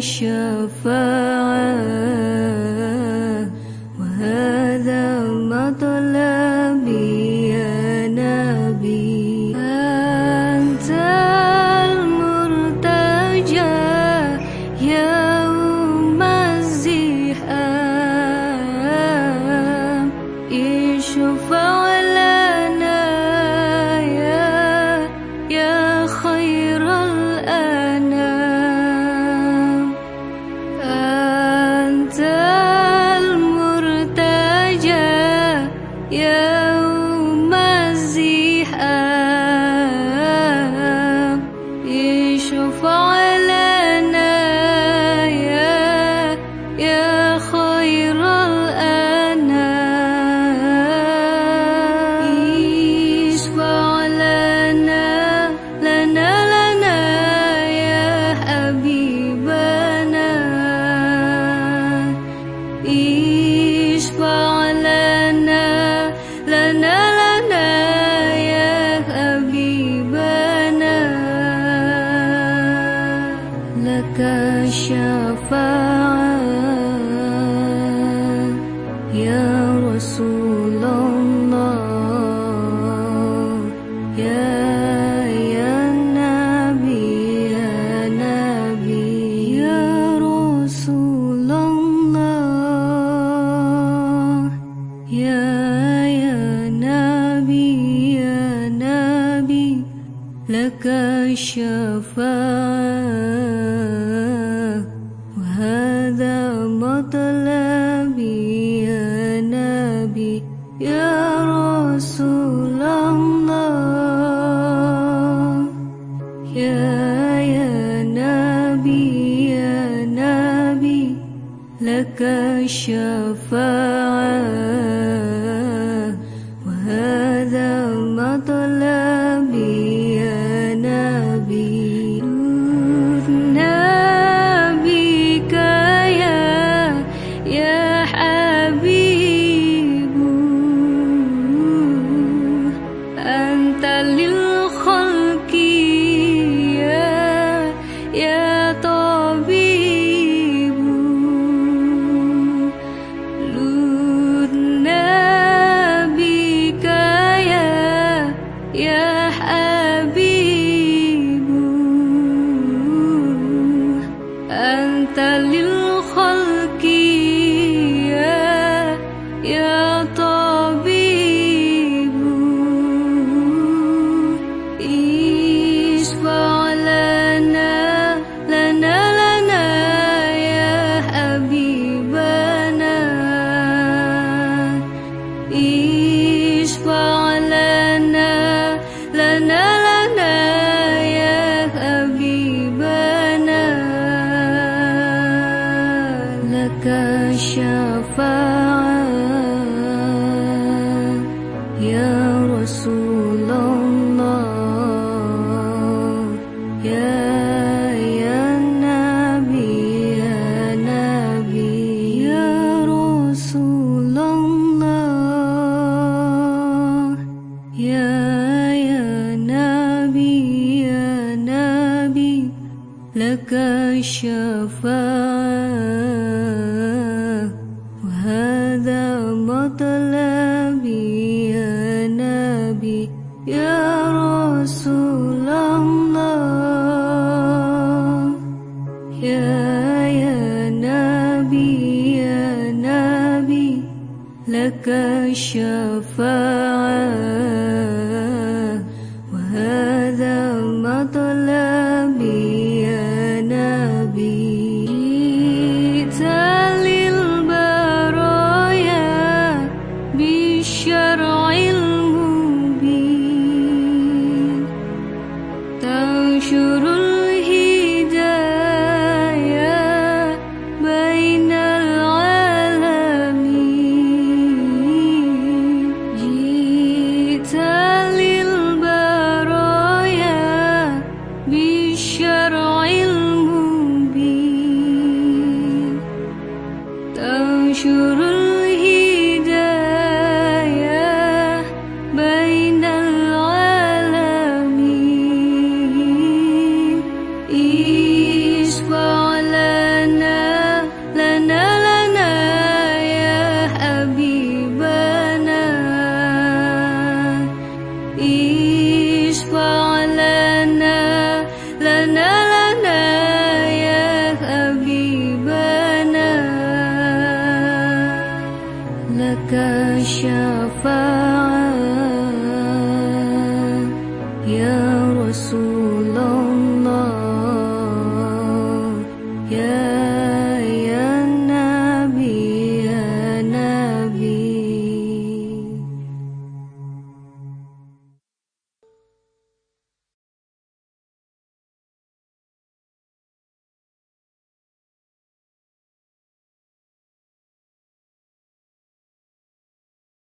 شفاعة وهذا مطر يا يا نبي لك الشفاعه لك الشفاعه يا حبيبي شفاعة. يا رسول الله، يا يا نبي يا نبي، يا رسول الله. يا يا نبي يا نبي، لك شفاعة هذا مطلبي يا رسول منشور